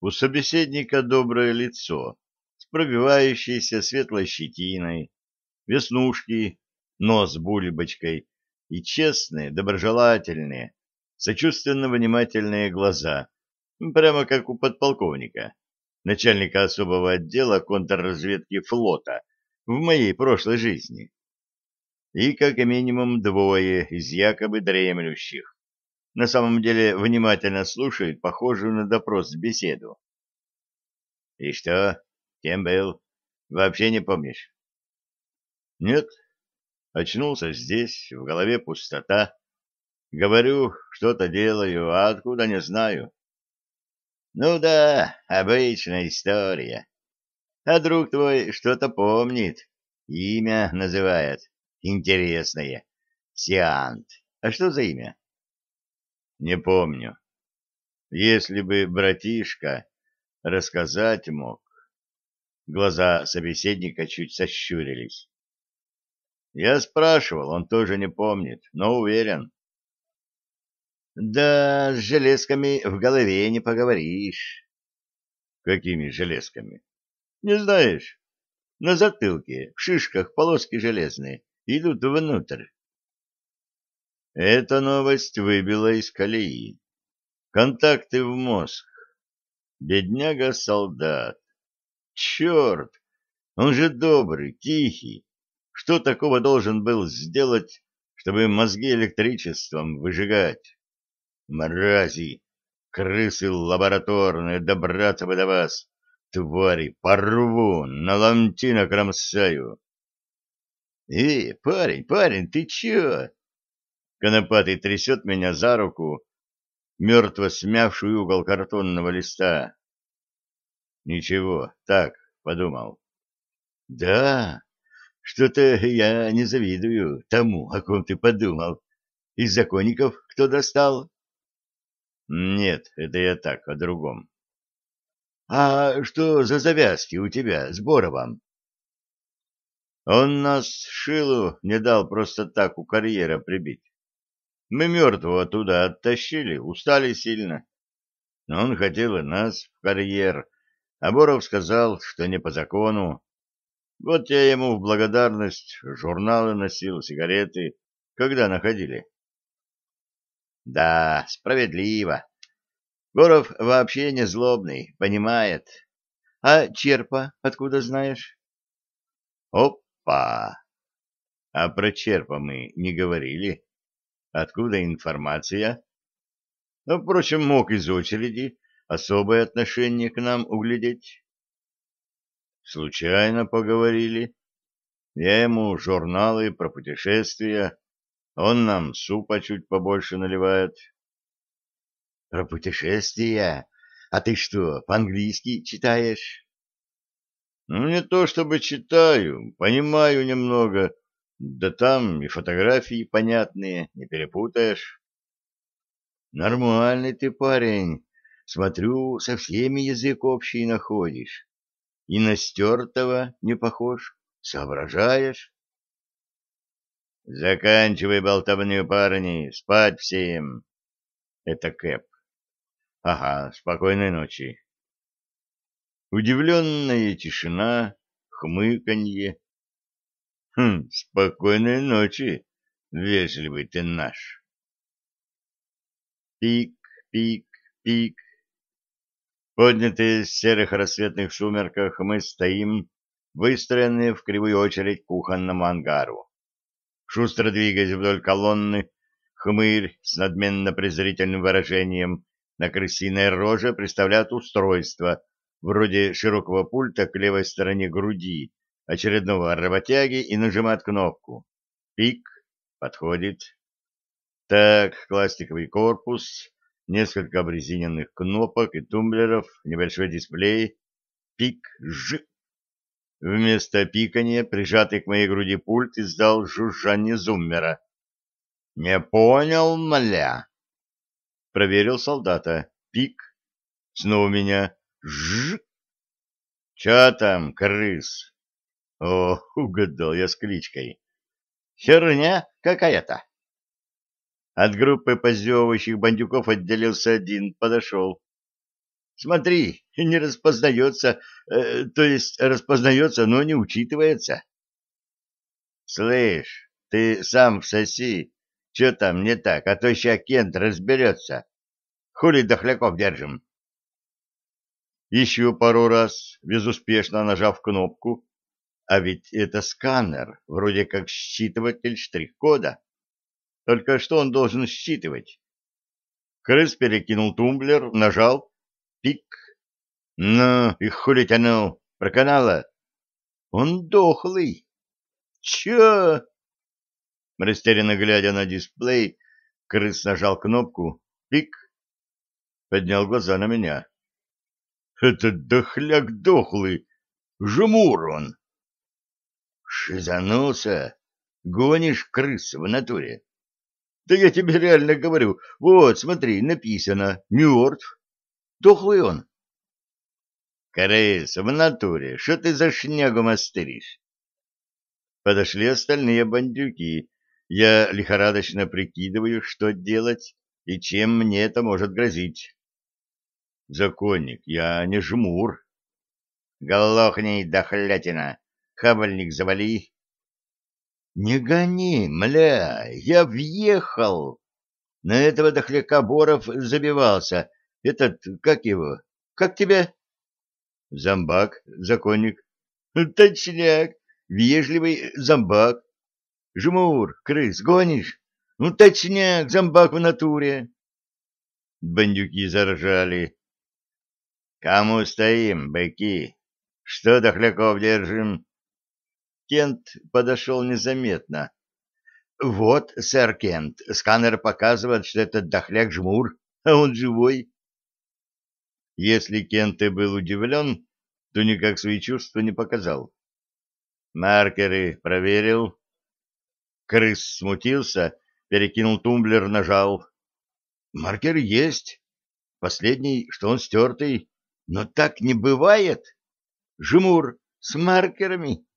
У собеседника доброе лицо с пробивающейся светлой щетиной, веснушки, нос бульбочкой и честные, доброжелательные, сочувственно-внимательные глаза, прямо как у подполковника, начальника особого отдела контрразведки флота в моей прошлой жизни. И как минимум двое из якобы дремлющих, на самом деле внимательно слушает похожую на допрос беседу. — И что? Кем был? Вообще не помнишь? — Нет. Очнулся здесь, в голове пустота. Говорю, что-то делаю, а откуда не знаю. — Ну да, обычная история. А друг твой что-то помнит, имя называет. Интересное. Сиант. А что за имя? Не помню. Если бы братишка рассказать мог. Глаза собеседника чуть сощурились. Я спрашивал, он тоже не помнит, но уверен. Да, с железками в голове не поговоришь. Какими железками? Не знаешь? На затылке, в шишках полоски железные, идут внутрь. Эта новость выбила из колеи. Контакты в мозг. Бедняга-солдат. Черт! Он же добрый, тихий. Что такого должен был сделать, чтобы мозги электричеством выжигать? Мрази! Крысы лабораторные, добраться бы до вас! Твари, порву, на ломти накромсаю! — Эй, парень, парень, ты чё? Конопатый трясет меня за руку, мертво смявший угол картонного листа. Ничего, так, подумал. Да, что-то я не завидую тому, о ком ты подумал. Из законников кто достал? Нет, это я так, о другом. А что за завязки у тебя с Боровым? Он нас Шилу не дал просто так у карьера прибить. Мы мертвого туда оттащили, устали сильно. Но он хотел и нас в карьер. А Боров сказал, что не по закону. Вот я ему в благодарность журналы носил, сигареты, когда находили. Да, справедливо. Боров вообще не злобный, понимает. А черпа откуда знаешь? Опа! А про черпа мы не говорили. Откуда информация? Но, впрочем, мог из очереди особое отношение к нам углядеть. Случайно поговорили. Я ему журналы про путешествия, он нам супа чуть побольше наливает. Про путешествия? А ты что, по-английски читаешь? Ну, не то чтобы читаю, понимаю немного, да там и фотографии понятные, не перепутаешь. Нормальный ты парень. Смотрю, со всеми язык общий находишь. И на стертого не похож, соображаешь. Заканчивай болтовню, парни, спать всем. Это Кэп. Ага, спокойной ночи. Удивленная тишина, хмыканье Хм, спокойной ночи, вежливый ты наш. Пик, пик, пик. Поднятые с серых рассветных сумерках мы стоим, выстроенные в кривую очередь к кухонному ангару. Шустро двигаясь вдоль колонны, хмырь с надменно-презрительным выражением на крысиной роже представляет устройство, вроде широкого пульта к левой стороне груди, очередного работяги и нажимает кнопку. Пик. Подходит. Так, пластиковый корпус, несколько обрезиненных кнопок и тумблеров, небольшой дисплей. Пик. Ж. Вместо пикания, прижатый к моей груди пульт, издал жужжание зуммера. «Не понял, мля!» Проверил солдата. Пик. Снова у меня. Ж. «Чё там, крыс?» О, угадал я с кличкой. Херня какая-то. От группы позевывающих бандюков отделился один, подошел. Смотри, не распознается, э, то есть распознается, но не учитывается. Слышь, ты сам в всоси, что там не так, а то еще Кент разберется. Хули дохляков держим. Еще пару раз, безуспешно нажав кнопку, а ведь это сканер, вроде как считыватель штрих-кода. Только что он должен считывать? Крыс перекинул тумблер, нажал. Пик. Ну, и хули тянул. Проканало. Он дохлый. Чё? Растерянно глядя на дисплей, крыс нажал кнопку. Пик. Поднял глаза на меня. Это дохляк дохлый. Жмур он. Ишь, гонишь крыс в натуре. Да я тебе реально говорю, вот, смотри, написано, мертв. Дохлый он. Крыс, в натуре, что ты за шнягу мастеришь? Подошли остальные бандюки. Я лихорадочно прикидываю, что делать и чем мне это может грозить. Законник, я не жмур. Голохни, дохлятина, Хавальник завали. Не гони, мля, я въехал. На этого дохляка Боров забивался. Этот, как его, как тебя? Зомбак, законник. Точняк, вежливый зомбак. Жмур, крыс, гонишь? Ну, точняк, зомбак в натуре. Бандюки заржали. Кому стоим, быки? Что дохляков держим? Кент подошел незаметно. «Вот, сэр Кент, сканер показывает, что этот дохляк жмур, а он живой». Если Кент и был удивлен, то никак свои чувства не показал. Маркеры проверил. Крыс смутился, перекинул тумблер, нажал. «Маркер есть. Последний, что он стертый. Но так не бывает. Жмур с маркерами».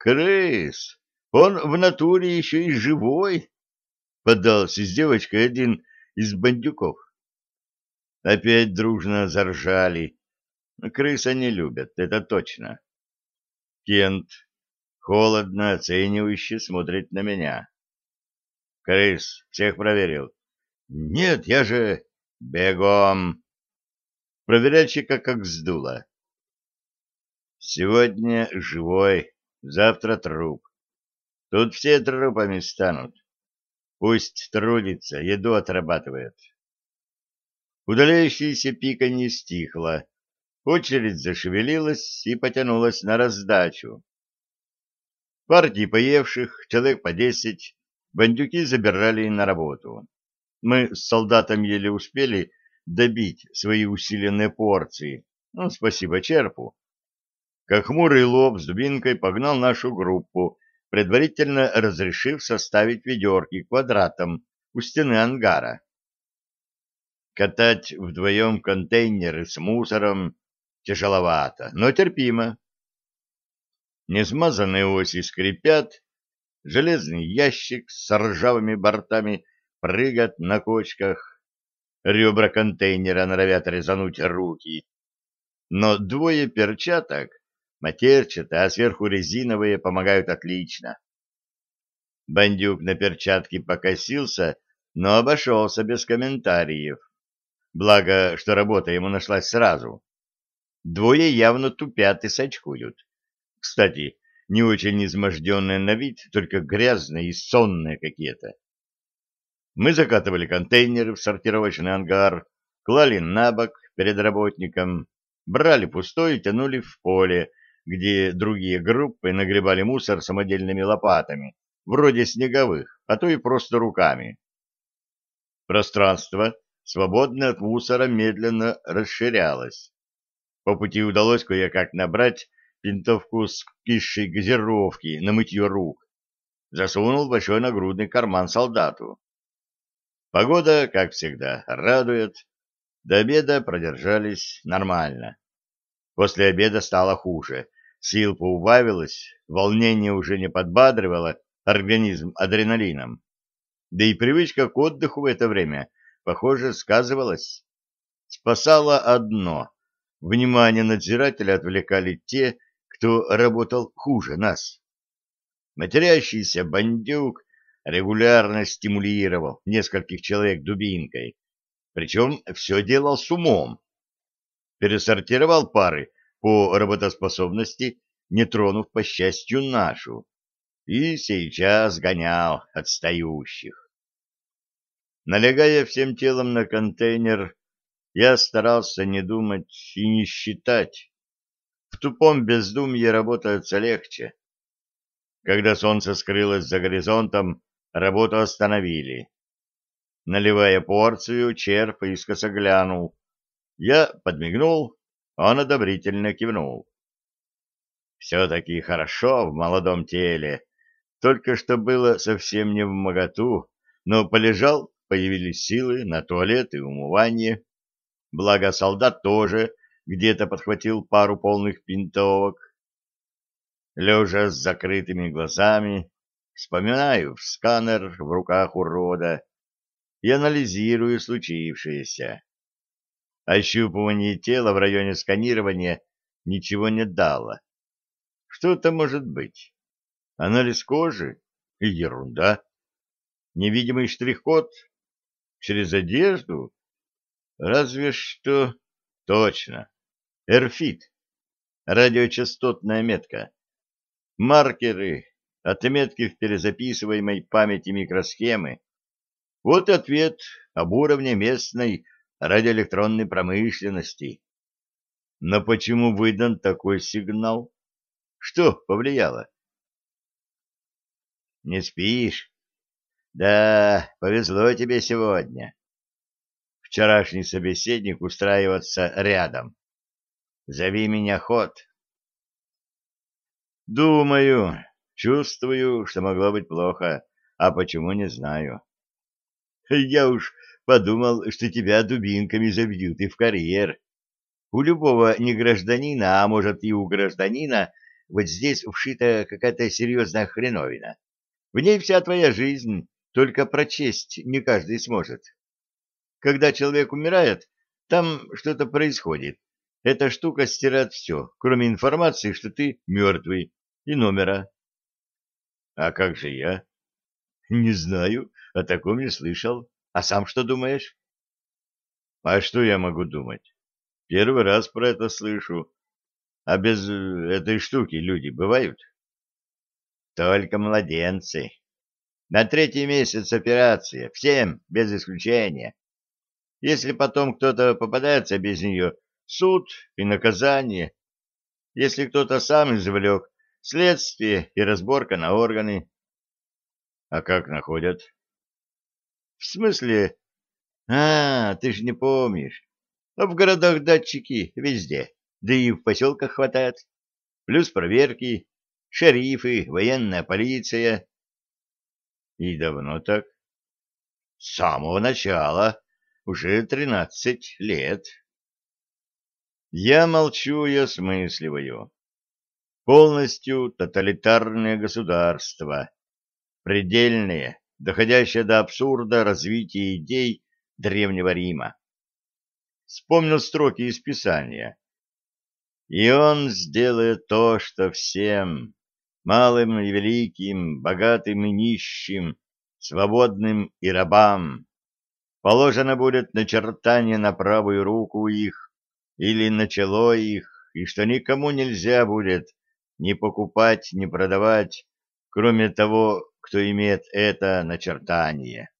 Крыс! Он в натуре еще и живой! — поддался с девочкой один из бандюков. Опять дружно заржали. Крыса не любят, это точно. Кент холодно, оценивающе смотрит на меня. Крыс, всех проверил. Нет, я же... Бегом! Проверяльщика как сдуло. Сегодня живой, Завтра труп. Тут все трупами станут. Пусть трудится, еду отрабатывает. Удаляющееся пиканье стихло. Очередь зашевелилась и потянулась на раздачу. Партии поевших, человек по десять, бандюки забирали на работу. Мы с солдатом еле успели добить свои усиленные порции. Ну, спасибо черпу как хмурый лоб с дубинкой погнал нашу группу, предварительно разрешив составить ведерки квадратом у стены ангара. Катать вдвоем контейнеры с мусором тяжеловато, но терпимо. Несмазанные оси скрипят, железный ящик с ржавыми бортами прыгает на кочках, ребра контейнера норовят резануть руки. Но двое перчаток Матерчатые, а сверху резиновые помогают отлично. Бандюк на перчатке покосился, но обошелся без комментариев. Благо, что работа ему нашлась сразу. Двое явно тупят и сочкуют. Кстати, не очень изможденные на вид, только грязные и сонные какие-то. Мы закатывали контейнеры в сортировочный ангар, клали на бок перед работником, брали пустой и тянули в поле, где другие группы нагребали мусор самодельными лопатами, вроде снеговых, а то и просто руками. Пространство, свободное от мусора, медленно расширялось. По пути удалось кое-как набрать пинтовку с кисшей газировки на мытье рук. Засунул большой нагрудный карман солдату. Погода, как всегда, радует. До обеда продержались нормально. После обеда стало хуже. Сил поубавилось, волнение уже не подбадривало организм адреналином. Да и привычка к отдыху в это время, похоже, сказывалась. Спасало одно. Внимание надзирателя отвлекали те, кто работал хуже нас. Матерящийся бандюк регулярно стимулировал нескольких человек дубинкой. Причем все делал с умом. Пересортировал пары по работоспособности, не тронув, по счастью, нашу, и сейчас гонял отстающих. Налегая всем телом на контейнер, я старался не думать и не считать. В тупом бездумье работается легче. Когда солнце скрылось за горизонтом, работу остановили. Наливая порцию, черп искоса глянул. Я подмигнул он одобрительно кивнул. Все-таки хорошо в молодом теле. Только что было совсем не в моготу, но полежал, появились силы на туалет и умывание. Благо солдат тоже где-то подхватил пару полных пинтовок. Лежа с закрытыми глазами, вспоминаю в сканер в руках урода и анализирую случившееся. Ощупывание тела в районе сканирования ничего не дало. Что это может быть? Анализ кожи? Ерунда. Невидимый штрих-код? Через одежду? Разве что... Точно. Эрфит. Радиочастотная метка. Маркеры, отметки в перезаписываемой памяти микросхемы. Вот ответ об уровне местной радиоэлектронной промышленности. Но почему выдан такой сигнал? Что повлияло? Не спишь? Да, повезло тебе сегодня. Вчерашний собеседник устраивается рядом. Зови меня ход. Думаю, чувствую, что могло быть плохо, а почему не знаю. Я уж подумал, что тебя дубинками забьют и в карьер. У любого не гражданина, а может и у гражданина, вот здесь вшита какая-то серьезная хреновина. В ней вся твоя жизнь, только прочесть не каждый сможет. Когда человек умирает, там что-то происходит. Эта штука стирает все, кроме информации, что ты мертвый, и номера. — А как же я? — Не знаю, о таком не слышал. А сам что думаешь? А что я могу думать? Первый раз про это слышу. А без э, этой штуки люди бывают? Только младенцы. На третий месяц операция. Всем, без исключения. Если потом кто-то попадается без нее, суд и наказание. Если кто-то сам извлек, следствие и разборка на органы. А как находят? В смысле? А, ты ж не помнишь. Но в городах датчики везде, да и в поселках хватает. Плюс проверки, шерифы, военная полиция. И давно так? С самого начала, уже тринадцать лет. Я молчу и осмысливаю. Полностью тоталитарное государство, предельное, доходящее до абсурда развитие идей Древнего Рима. Вспомнил строки из Писания. «И он сделает то, что всем, малым и великим, богатым и нищим, свободным и рабам, положено будет начертание на правую руку их или на чело их, и что никому нельзя будет ни покупать, ни продавать, кроме того, кто имеет это начертание.